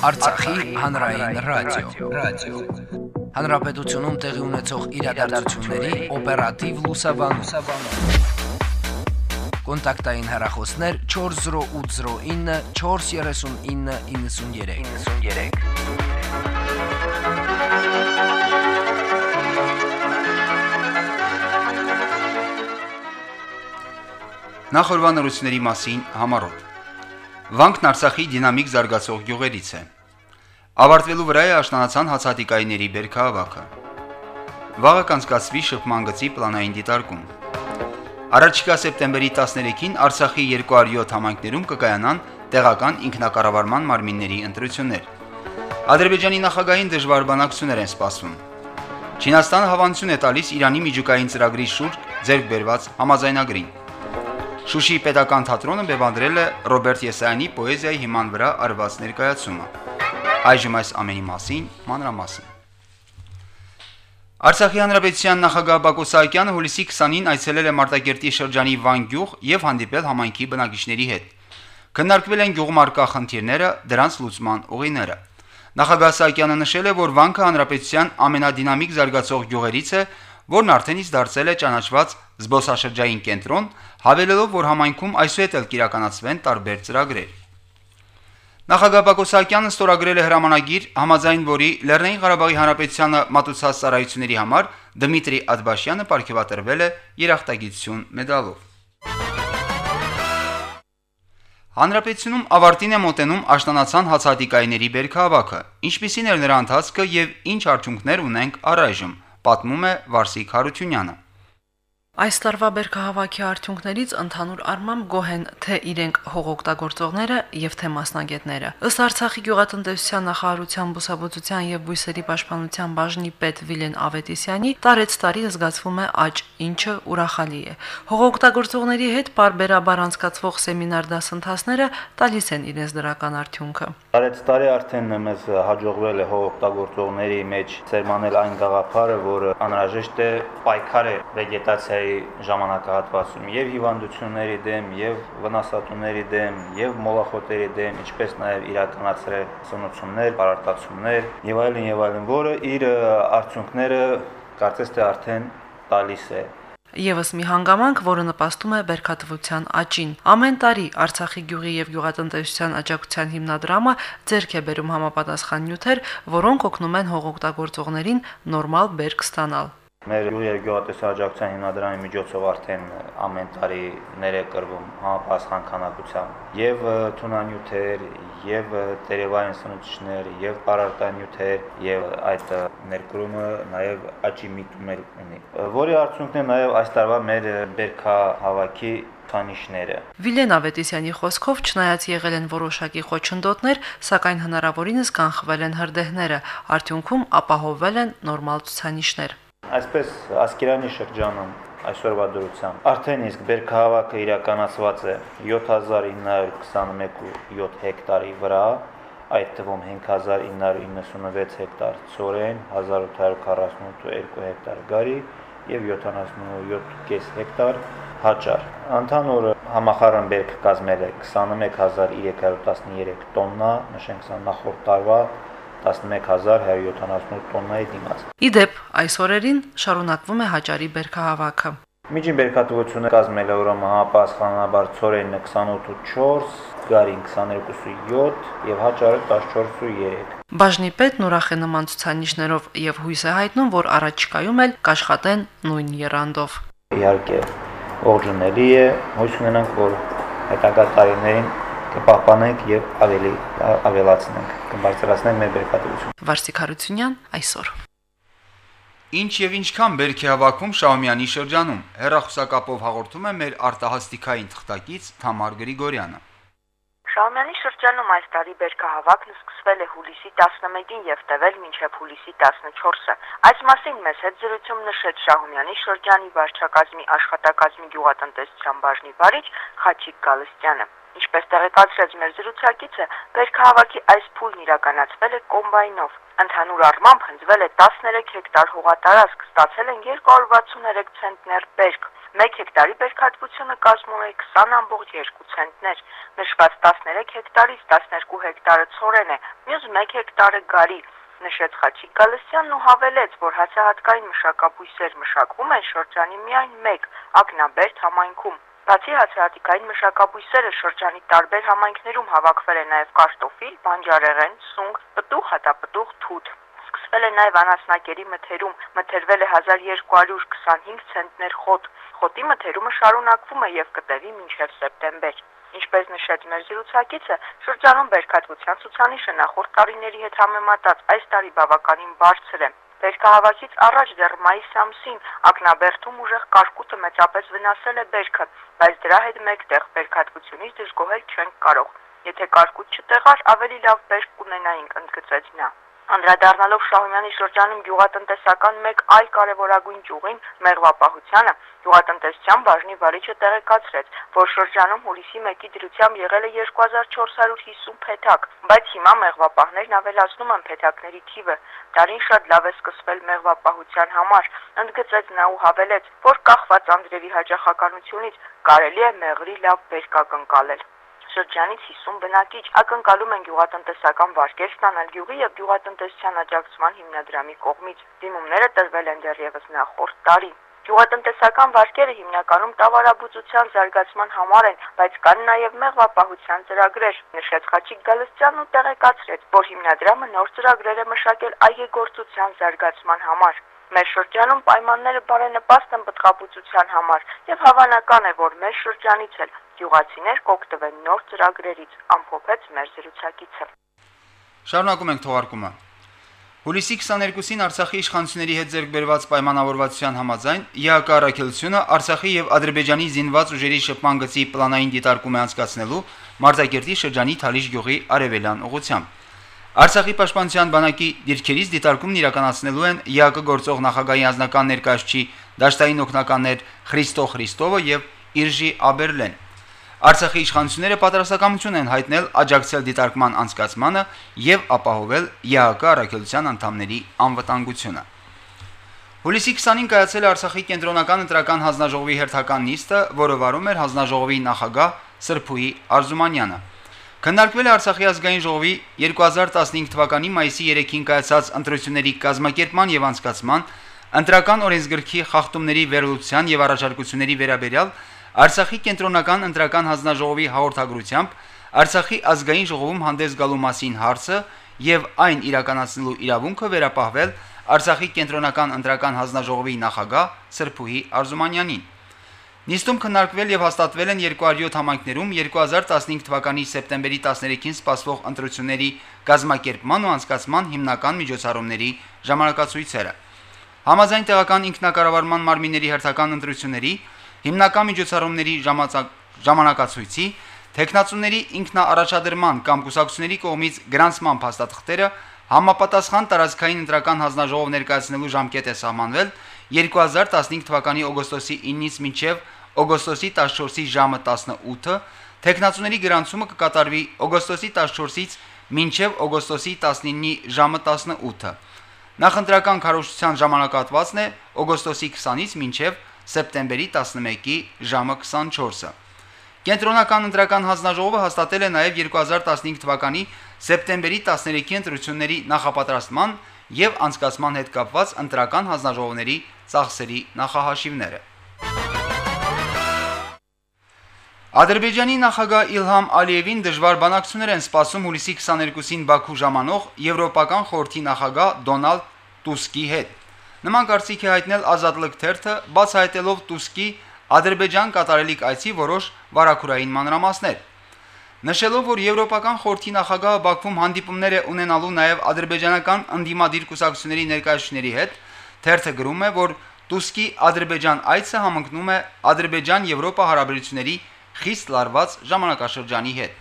Արցախի հանրային ռադիո, ռադիո։ Հանրապետությունում տեղի ունեցող իրադարձությունների օպերատիվ լուսաբանում։ Կոնտակտային հեռախոսներ 40809 43993։ 93 Նախորbanությունների մասին համառոտ։ Վանքն Արցախի դինամիկ զարգացող գյուղերից է։ Ավարտվելու վրա է աշնանացան հացատիկայիների բերքահավաքը։ Վաղը կանցկացվի շփման գծի պլանային դիտարկում։ Առաջիկա սեպտեմբերի 13-ին Արցախի 207 համայնքներում կկայանան տեղական ինքնակառավարման մարմինների ընտրություններ։ Ադրբեջանի նախագահային դժվար բանակցություններ են սպասվում։ Չինաստանը հավանություն է տալիս Իրանի միջուկային ծրագրի շուրջ ձեռք բերված համաձայնագրին։ Շուշիի Պետական թատրոնը բևանդրել է Ռոբերտ Եսայանի պոեզիայի հիման վրա արված ներկայացումը։ Այժմ այս ամենի մասին մանրամասն։ Արցախի հանրապետության նախագահ Բակո Սահակյանը հուլիսի 20-ին այցելել է Մարտակերտի շրջանի Վան գյուղ եւ հանդիպել համայնքի բնակիչների հետ։ Քննարկվել են գյուղում արկա խնդիրները, դրանց լուծման ուղիները։ Նախագահ Սահակյանը նշել է, որ Վանքը հանրապետության ամենադինամիկ զարգացող գյուղերից է, որն արդեն իսկ դարձել է ճանաչված զբոսաշրջային կենտրոն, հավելելով, որ համայնքում այսուհետ էլ կիրականացվեն տարբեր ծրագրեր։ Նախագահ Բակոսյանն ստորագրել է հրամանագիր, համաձայն որի Լեռնային Ղարաբաղի Հանրապետությանը մատուցած ծառայությունների համար Դմիտրի Ադբաշյանը ապարգևատրվել է երախտագիտություն մեդալով։ Հանրապետությունում ավարտին է մոտենում աշտանացան հացատիկայիների բերքահավաքը։ Ինչպիսին էր նրա ընթացքը եւ ինչ արդյունքներ ունենք առայժմ, պատմում է Վարսիկ Հարությունյանը։ Այս տարվա բերքահավաքի արդյունքներից ընդհանուր առմամբ գոհ են թե իրենք հողօգտագործողները եւ թե մասնագետները։ Ըստ Արցախի գյուղատնտեսության նախարարության բուսաբուծության եւ բույսերի պաշտպանության բաժնի պետ Վիլեն Ավետիսյանի տարեց տարի զգացվում է աճ, ինչը ուրախալի է։ Հողօգտագործողների հետ parberabar անցկացվող սեմինար դասընթացները տալիս են իրենց դրական արդյունքը։ Տարեց տարի արդեն մեզ հաջողվել է հողօգտագործողների մեջ սերմանել այն գաղափարը, որը անհրաժեշտ է պայքարը վեգետացիայի տարի ժամանակահատվածում եւ հիվանդությունների դեմ, եւ վնասատուների դեմ, եւ մոլախոտերի դեմ, ինչպես նաեւ իրականացրել սնուցումներ, պարարտացումներ եւ այլն եւ այլն, որը իր արդյունքները կարծես թե արդեն տալիս է Եվս մի հանգամանք, որը նպաստում է բերքատվության աճին։ Ամեն տարի Արցախի գյուղի եւ գյուղատնտեսության աջակցության հիմնադրամը ձեռք է բերում համապատասխան նյութեր, որոնք օգնում են հողօգտագործողներին նորմալ բերք ստանալ։ Մեր գյուղատնտեսական աջակցության հիմնադրամի միջոցով արդեն ամեն տարի ներեկրվում համապատասխան քանակությամբ եւ թունանյութեր, եւ տերևային սնուցիչներ, եւ պարարտանյութեր, եւ այդ ներկրումը նաեւ աճի միտումներ ունի։ Որի արդյունքն է նաեւ այս տարվա մեր բերքա հավաքի քանիշները։ Վիլեն Ավետիսյանի խոսքով չնայած եղել են որոշակի խոչընդոտներ, սակայն հնարավորինս կանխվել են հրդեհները, արդյունքում ապահովվել են նորմալ ցուցանիշներ։ Այսպես Ասկերանի շրջանում այսօրվա դրությամբ արդեն իսկ բերքահավաքը իրականացված է 7921.7 հեկտարի վրա, այդ թվում 5996 հեկտար ծորեն, 1848.2 հեկտար գարի եւ 77.5 հեկտար հաճար։ Ընդհանուր համախառն բերք կազմել է 21313 տոննա, նշենք սա նախորդ տարվա 11178 տոննայի դիմաց։ Իդեպ այս օրերին շարունակվում է հաճարի բերքահավաքը։ Միջին բերքատվությունը կազմել է ուրեմն համապատասխանաբար ծորենը 28.4, գարին 22.7 եւ հաճարը 14.3։ Բաժնի պետն ուրախ է նման ցուցանիշներով եւ հույս է հայտնում, որ առաջիկայում էլ կաշխատեն նույն երանդով։ Իհարկե, ողջունելի է, հույս ունենանք, որ հետագա տարիներին կպահպանենք եւ ավելի ավելացնենք, կբարձրացնենք մեր բերքատվությունը։ Վարսիկ Հարությունյան այսօր։ Ինչ եւ ինչքան բերք է հավաքում Շահումյանի շրջանում։ Հերախոսակապով հաղորդում է մեր արտահասթիկային թղթակից Թամար Գրիգորյանը։ Շահումյանի շրջանում այս տարի բերքահավաքն սկսվել է հուլիսի 11-ին եւ տևել մինչեւ հուլիսի 14-ը։ Այս մասին մեզ հետ զրույցում նշեց Շահումյանի շրջանի վարչակազմի աշխատակազմի գյուղատնտեսության բաժնի վարիչ Խաչիկ Գալստյանը։ Ինչպես տեղեկացրեց մեր զրուցակիցը, Բերքահավաքի այս փուլն իրականացվել է կոմբայնով։ Ընդհանուր առմամբ հնձվել է 13 հեկտար հողատարածք, ստացել են 263 ցենտներ բերք։ 1 հեկտարի բերքատվությունը կազմում է 20.2 ցենտներ։ Նշված 13 հեկտարից 12 հեկտարը ցորեն է, մյուս 1 հեկտարը գարի նշեց Խաչիկ Գալստյանն ու հավելեց, որ հացահատկային մշակաբույսեր մշակվում են շրջանի միայն 1 ակնաբերդ համայնքում։ Բացի հացահատիկային մշակաբույսերը շրջանի տարբեր համայնքներում հավաքվել է նաև կարտոֆիլ, բանջարեղեն, սունկ, պտուղ, հատապտուղ, թութ։ Սկսվել է նաև անասնակերի մթերում, մթերվել է 1225 ցենտներ խոտ։ Խոտի մթերումը շարունակվում է եւ կտևի մինչև սեպտեմբեր։ Ինչպես նշեց մեր զրուցակիցը, շրջանում բերքատվության ցուցանիշը նախորդ տարիների հետ համեմատած այս տարի բավականին բարձր է։ Բերքահավաքից առաջ դեռ մայիս ամսին ակնաբերդում ուժեղ կարկուտը մեծապես վնասել է բերքը, բայց դրա հետ մեկտեղ բերքատվությունից դժգոհել չենք կարող։ Եթե կարկուտ չտեղար, ավելի լավ բերք կունենայինք, ընդգծեց նա։ Անդրադառնալով Շահումյանի շրջանում գյուղատնտեսական մեկ այլ կարևորագույն ճյուղին՝ մեղվապահությանը, գյուղատնտեսության բաժնի վարիչը տեղեկացրեց, որ շրջանում հուլիսի 1-ի դրությամբ եղել է 2450 փեթակ, բայց հիմա մեղվապահներն ավելացնում են փեթակների թիվը։ Դարին շատ լավ է սկսվել մեղվապահության համար, ընդգծեց նա ու հավելեց, որ կախված Անդրեվի հաջողականությունից կարելի է մեղրի լավ բերք ակնկալել շրջանից 50 բնակիչ ակնկալում են գյուղատնտեսական վարկեր ստանալ գյուղի եւ գյուղատնտեսության աջակցման հիմնադրամի կողմից։ Դիմումները տրվել են դեռևս նախորդ տարի։ Գյուղատնտեսական վարկերը հիմնականում տավարաբուծության զարգացման համար են, բայց կան նաև մեղվապահության ծրագրեր։ Նշեց Խաչիկ Գալստյանն ու տեղեկացրեց, որ հիմնադրամը նոր ծրագրեր է մշակել այգեգործության զարգացման համար։ Մեր շրջանում պայմանները բարենպաստ են բտղաբուծության համար եւ հավանական է, որ մեր շրջանից էլ գյուղացիներ կօգտվեն նոր ծրագրերից, ամփոփեց մեր զրուցակիցը։ Շարունակում ենք թողարկումը։ Հուլիսի 22-ին Արցախի իշխանությունների հետ ձեռքբերված պայմանավորվածության համաձայն ԵԱԿ առաքելությունը Արցախի եւ Ադրբեջանի զինված ուժերի շփման գծի պլանային դիտարկում է անցկացնելու Մարտակերտի շրջանի Թալիշ գյուղի արևելյան ուղությամբ։ Արցախի պաշտպանության բանակի դիրքերից դիտարկումն իրականացնելու են ՀԱԿ գործող նախագահի անձնական ներկայացուցիչ Դաշտային օկնականներ Խրիստո Խրիստովը եւ Իրժի Աբերլեն։ Արցախի իշխանությունները պատրաստակամություն են հայտնել աջակցել դիտարկման անցկացմանը եւ ապահովել ՀԱԿ առաքելության անդամների անվտանգությունը։ Հուլիսի 20-ին կայացել է Արցախի կենտրոնական ընտրական հանձնաժողովի հերթական նիստը, որը վարում էր հանձնաժողովի նախագահ Սրփուի Արզումանյանը։ Քննարկվել է Արցախի ազգային ժողովի 2015 թվականի մայիսի 3-ին կայացած ընտրությունների կազմակերպման եւ անցկացման ընտրական օրենսգրքի խախտումների վերլուծության եւ առաջարկությունների վերաբերյալ Արցախի կենտրոնական ընտրական հանձնաժողովի հաղորդագրությամբ Արցախի ազգային ժողովում հանդես գալու մասին հարցը եւ այն իրականացնելու իրավունքը վերապահվել Արցախի կենտրոնական ընտրական հանձնաժողովի նախագահ Սրփուհի Արզումանյանին։ Նիստում քննարկվել եւ հաստատվել են 207 համայնքներում 2015 թվականի սեպտեմբերի 13-ին սպասվող ընտրությունների կազմակերպման ու անցկացման հիմնական միջոցառումների ժամանակացույցերը։ Համաձայն տեղական ինքնակառավարման մարմինների հերթական ընտրությունների հիմնական միջոցառումների ժամանակացույցի տեխնացուների ինքնաառաջադրման կամ կուսակցությունների կողմից գրանցման փաստաթղթերը համապատասխան տարածքային ընտրական հանձնաժողով ներկայացնելու ժամկետ է սահմանվել 2015 թվականի օգոստոսի 9-ից մինչև օգոստոսի 14-ի ժամը 18-ը, տեխնացուների գրանցումը կկատարվի օգոստոսի 14-ից մինչև օգոստոսի 19-ի ժամը 18-ը։ Նախընտրական քարոշչության ժամանակահատվածն է օգոստոսի 20-ից մինչև սեպտեմբերի 11-ի ժամը 24-ը։ Կենտրոնական ընտրական հանձնաժողովը հաստատել է նաև 2015 թվականի սեպտեմբերի 13-ի ընտրությունների նախապատրաստման եւ անցկացման հետ կապված ընտրական հանձնաժողովների ծախսերի նախահաշիվները։ Ադրբեջանի նախագահ Իլհամ Ալիևին դժվար բանակցություններ են սպասում հուլիսի 22-ին Բաքու ժամանող Եվրոպական խորհրդի նախագահ Դոնալդ Տուսկի հետ։ Նման կարծիք է հայտնել Ազատլիկ թերթը, բացահայտելով Տուսկի Ադրբեջան կատարելիք այցի որոշ վարակուրային մանրամասներ։ Նշելով, որ Եվրոպական խորհրդի նախագահը Բաքվում հանդիպումներ է ունենալու նաև ադրբեջանական ընդդիմադիր կուսակցությունների ներկայացուցիչների հետ, թերթը գրում է, որ Տուսկի Ադրբեջան այցը համընկնում է Ադրբեջան-Եվրոպա հարաբերությունների խիստ լարված ժամանակաշրջանի հետ։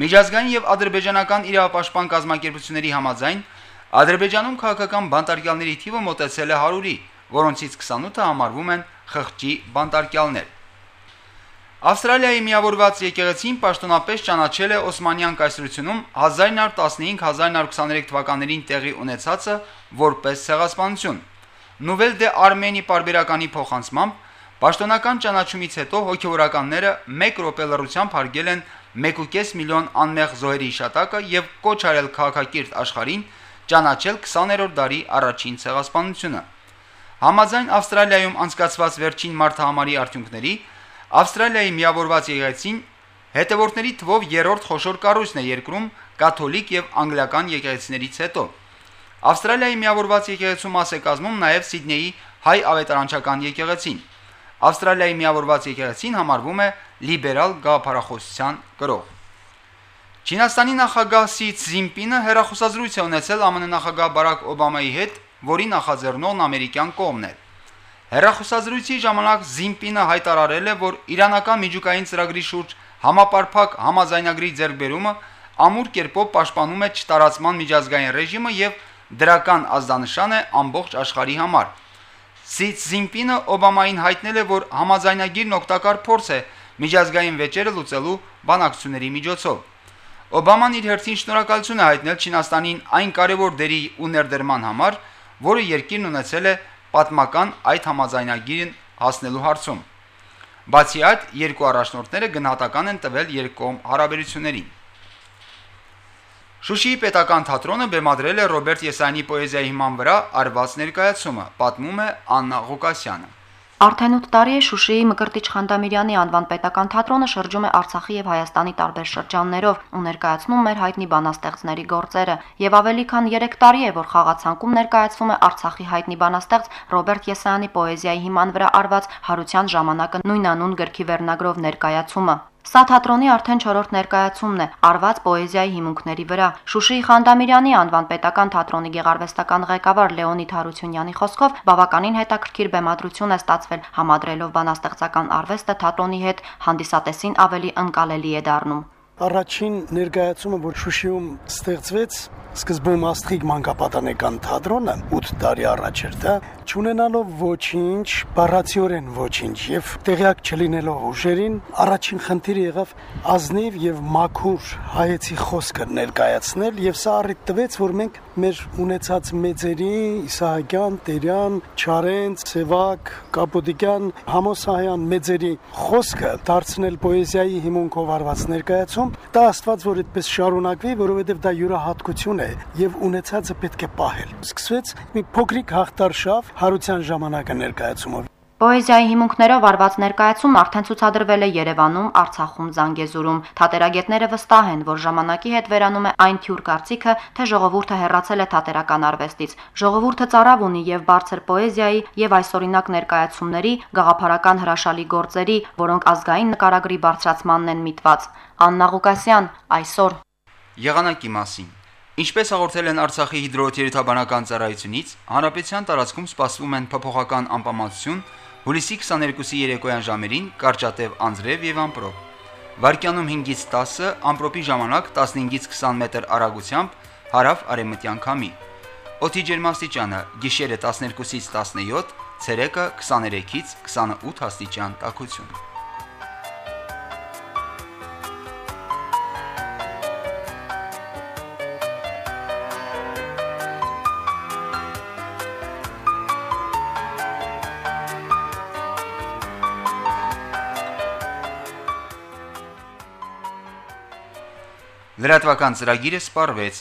Միջազգային եւ ադրբեջանական իրավապաշտպան կազմակերպությունների համաձայն Ադրբեջանում քաղաքական բանտարկյալների թիվը մոտեցել է 100-ի, որոնցից 28-ը համարվում են խղճի բանտարկյալներ։ Ավստրալիայի միավորված եկեղեցին պաշտոնապես ճանաչել է Օսմանյան կայսրությունում 1915-1923 թվականներին տեղի ունեցածը որպես ցեղասպանություն։ Նուվել դե Արմենի պարբերականի փոխանցմամբ Պաշտոնական ճանաչումից հետո հոգեվորականները 1 րոպե լռությամբ հարգել են 1.5 միլիոն անմեղ զոհերի հիշատակը եւ կոչ արել քաղաքակիրթ աշխարհին ճանաչել 20-րդ դարի առաջին ցեղասպանությունը։ Համաձայն Ավստրալիայում անցկացված վերջին մարտահամարի արդյունքների Ավստրալիայի միավորված եկեղեցին հետևորդների թվով երրորդ խոշոր կառույցն է երկրում կաթոլիկ եւ անգլիական եկեղեցիներից հետո։ Ավստրալիայի միավորված եկեղեցու մաս է կազմում նաեւ Սիդնեի հայ ավետարանչական եկեղեցին։ Ավստրալիայի միավորված եկեղեցին համարվում է լիբերալ գաղափարախոսության կրող։ Չինաստանի նախագահ Սի Ցզինպինը հերախոսազրույց է ունեցել ԱՄՆ նախագահ Բարակ Օբամայի հետ, որի նախաձեռնողն ամերիկյան կողմն է։ Հերախոսազրույցի ժամանակ Զինպինը հայտարարել է, որ իրանական միջուկային ծրագրի շուրջ համապարփակ համաձայնագրի ձեռքբերումը ամուր կերպով պաշտպանում է չտարածման միջազգային ռեժիմը եւ դրական ազդանշան է ամբողջ աշխարհի համար։ Սի Ցզինպինը Օբամային հայտնել է, որ համաձայնագիրն օգտակար փորձ է միջազգային վեճերը լուծելու բանակցությունների միջոցով։ Օբաման իր հերթին շնորհակալություն է հայտնել Չինաստանին այն կարևոր դերի ու ներդրման համար, որը երկիրն ունեցել է պատմական այդ համաձայնագիրն հասնելու հարցում։ Բացի այդ, երկու առաջնորդները գնահատական են տվել երկկողմ հարաբերություններին։ Շուշիի պետական թատրոնը բեմադրել է Ռոբերտ Եսայանի պոեզիայի հիման վրա արված ներկայացումը, պատմում է Աննա Ղուկասյանը։ Արդեն 8 տարի է Շուշիի Մկրտիչ Խանդամիրյանի անվան պետական թատրոնը շրջում է Արցախի եւ Հայաստանի տարբեր շրջաններով ու ներկայացնում մեր հայտնի բանաստեղծների գործերը։ Եվ ավելի քան 3 տարի է, որ խաղացանկում ներկայացվում է Արցախի հայտնի բանաստեղծ Ռոբերտ Եսայանի պոեզիայի հիման վրա արված Հարության ժամանակը նույնանուն գրքի վերնագրով ներկայացումը։ Սա թատրոնի արդեն 4-րդ ներկայացումն է, արված պոեզիայի հիմունքների վրա։ Շուշիի Խանդամիրյանի անվան պետական թատրոնի գեղարվեստական ղեկավար Լեոնիդ Հարությունյանի խոսքով բավականին հետաքրքիր բեմադրություն է ստացվել, համադրելով բանաստեղծական արվեստը թատրոնի հետ, հանդիսատեսին ավելի ընկալելի է դառնում։ Առաջին ներկայացումը, որ Շուշիում ստեղծվեց, Սկզբում Աստղիկ մանկապատանեկան թատրոնը 8 տարի առաջ էր դա, ճանենալով ոչինչ, բառացիորեն ոչինչ եւ տեղյակ չլինելով ուժերին, առաջին խնդիրը եղավ ազնիվ եւ մաքուր հայեցի խոսքը ներկայացնել եւ սա առիթ տվեց, որ մենք մեր ունեցած մեծերի Իսահակյան, Տերյան, Չարենց, Սևակ, Կապոդիկյան, Համոսահյան մեծերի խոսքը դարձնել պոեզիայի հիմունքով արված ներկայացում, դա աստված որ այդպես շարունակվի, որովհետեւ դա յուրահատկություն է եւ ունեցածը պետք է պահել։ Սկսվեց մի փոքրիկ հաղթարշավ հարության ժամանակը ներկայացումով։ Պոեզիայի հիմունքներով արված ներկայացումն արդեն ցուցադրվել է Երևանում, Արցախում, Զանգեզուրում։ Թատերագետները վստահ են, որ ժամանակի հետ վերանում է այն թյուր կարծիքը, թե ժողովուրդը հեռացել է թատերական արվեստից։ Ժողովուրդը ծարավ ունի եւ բարձր պոեզիայի եւ այսօրինակ ներկայացումների, գաղափարական հրաշալի գործերի, որոնք ազգային նկարագրի բարձրացմանն են միտված։ Աննա Ղուկասյան այսօր Եղանակի մասին. Ինչպես հաղորդել են Արցախի հիդրոթերապանական ծառայությունից, հանրապետության տարածքում սպասվում են փոփոխական անպամատություն, հուլիսի 22-ի երեկոյան ժամերին կարճատև անձրև եւ ամպրոպ։ Վարկյանում 5-ից 10-ը ամպրոպի ժամանակ 15-ից 20 մետր արագությամբ հարավ արևմտյան քամի։ Օդի ջերմաստիճանը՝ գիշերը 12-ից 17, ցերեկը 23-ից 28 աստիճան տաքություն։ Լրատվական ծրագիրը սպառվեց։